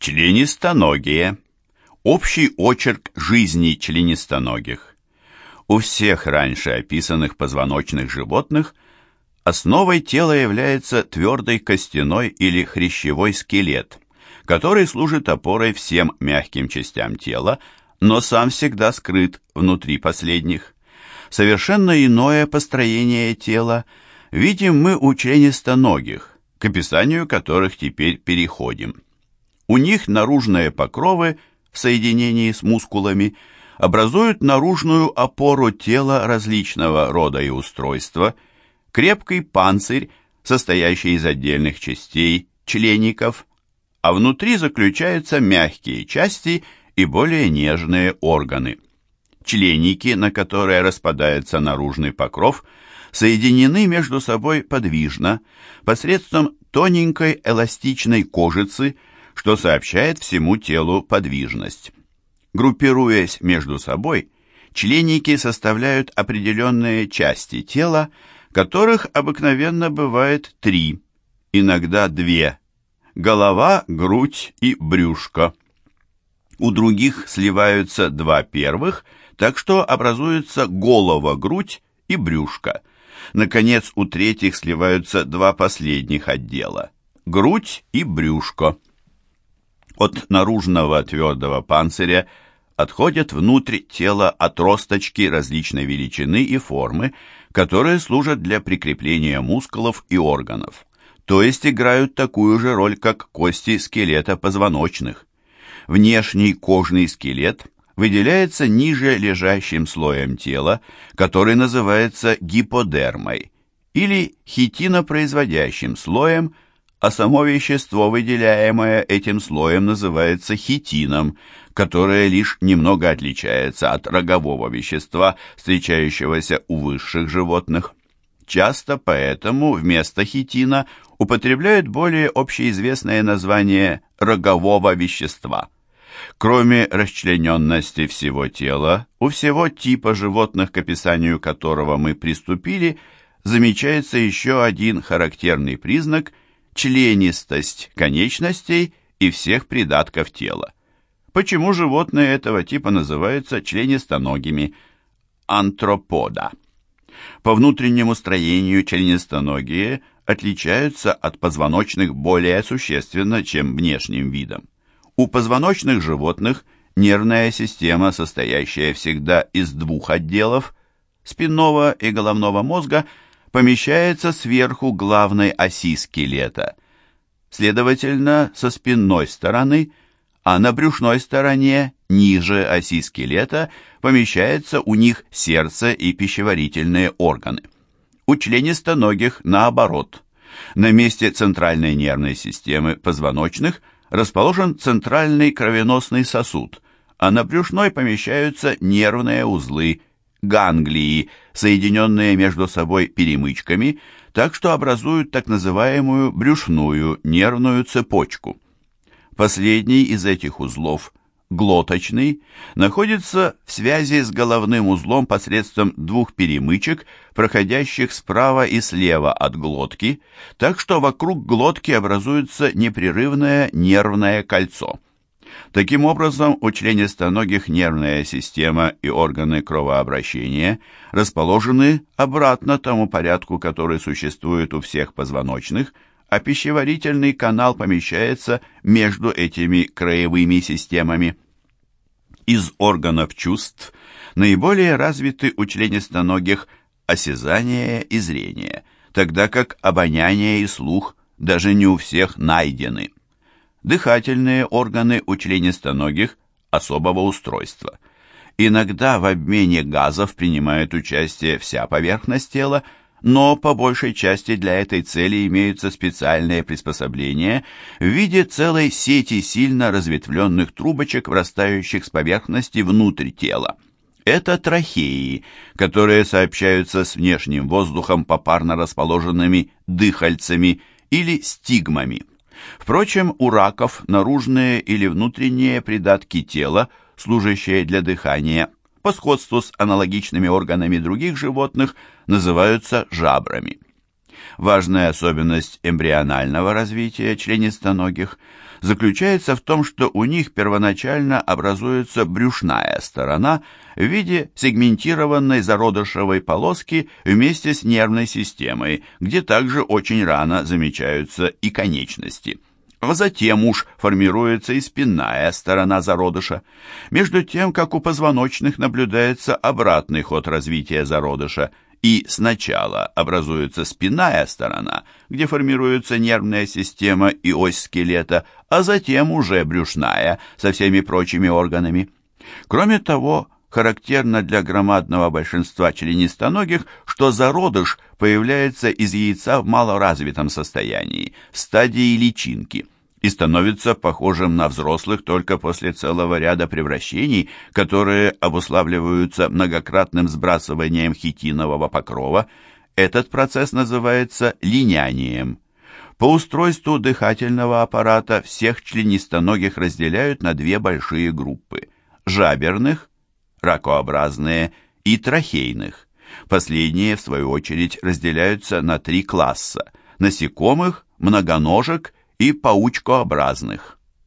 Членистоногие. Общий очерк жизни членистоногих. У всех раньше описанных позвоночных животных основой тела является твердый костяной или хрящевой скелет, который служит опорой всем мягким частям тела, но сам всегда скрыт внутри последних. Совершенно иное построение тела видим мы у членистоногих, к описанию которых теперь переходим. У них наружные покровы в соединении с мускулами образуют наружную опору тела различного рода и устройства, крепкий панцирь, состоящий из отдельных частей, члеников, а внутри заключаются мягкие части и более нежные органы. Членики, на которые распадается наружный покров, соединены между собой подвижно посредством тоненькой эластичной кожицы – что сообщает всему телу подвижность. Группируясь между собой, членики составляют определенные части тела, которых обыкновенно бывает три, иногда две – голова, грудь и брюшко. У других сливаются два первых, так что образуется голова, грудь и брюшко. Наконец, у третьих сливаются два последних отдела – грудь и брюшко. От наружного твердого панциря отходят внутрь тела отросточки различной величины и формы, которые служат для прикрепления мускулов и органов, то есть играют такую же роль, как кости скелета позвоночных. Внешний кожный скелет выделяется ниже лежащим слоем тела, который называется гиподермой, или хитинопроизводящим слоем – а само вещество, выделяемое этим слоем, называется хитином, которое лишь немного отличается от рогового вещества, встречающегося у высших животных. Часто поэтому вместо хитина употребляют более общеизвестное название рогового вещества. Кроме расчлененности всего тела, у всего типа животных, к описанию которого мы приступили, замечается еще один характерный признак – членистость конечностей и всех придатков тела. Почему животные этого типа называются членистоногими? Антропода. По внутреннему строению членистоногие отличаются от позвоночных более существенно, чем внешним видом. У позвоночных животных нервная система, состоящая всегда из двух отделов, спинного и головного мозга – помещается сверху главной оси скелета, следовательно, со спинной стороны, а на брюшной стороне, ниже оси скелета, помещается у них сердце и пищеварительные органы. У членистоногих наоборот. На месте центральной нервной системы позвоночных расположен центральный кровеносный сосуд, а на брюшной помещаются нервные узлы ганглии, соединенные между собой перемычками, так что образуют так называемую брюшную нервную цепочку. Последний из этих узлов, глоточный, находится в связи с головным узлом посредством двух перемычек, проходящих справа и слева от глотки, так что вокруг глотки образуется непрерывное нервное кольцо. Таким образом, у членистоногих нервная система и органы кровообращения расположены обратно тому порядку, который существует у всех позвоночных, а пищеварительный канал помещается между этими краевыми системами. Из органов чувств наиболее развиты у членистоногих осязание и зрение, тогда как обоняние и слух даже не у всех найдены. Дыхательные органы у членистоногих особого устройства. Иногда в обмене газов принимает участие вся поверхность тела, но по большей части для этой цели имеются специальные приспособления в виде целой сети сильно разветвленных трубочек, врастающих с поверхности внутрь тела. Это трахеи, которые сообщаются с внешним воздухом попарно расположенными дыхальцами или стигмами. Впрочем, у раков наружные или внутренние придатки тела, служащие для дыхания, по сходству с аналогичными органами других животных, называются жабрами. Важная особенность эмбрионального развития членистоногих заключается в том, что у них первоначально образуется брюшная сторона в виде сегментированной зародышевой полоски вместе с нервной системой, где также очень рано замечаются и конечности. А затем уж формируется и спинная сторона зародыша. Между тем, как у позвоночных наблюдается обратный ход развития зародыша – и сначала образуется спинная сторона, где формируется нервная система и ось скелета, а затем уже брюшная со всеми прочими органами. Кроме того, характерно для громадного большинства членистоногих, что зародыш появляется из яйца в малоразвитом состоянии, в стадии личинки – и становится похожим на взрослых только после целого ряда превращений, которые обуславливаются многократным сбрасыванием хитинового покрова. Этот процесс называется линянием. По устройству дыхательного аппарата всех членистоногих разделяют на две большие группы – жаберных, ракообразные, и трахейных. Последние, в свою очередь, разделяются на три класса – насекомых, многоножек и паучкообразных.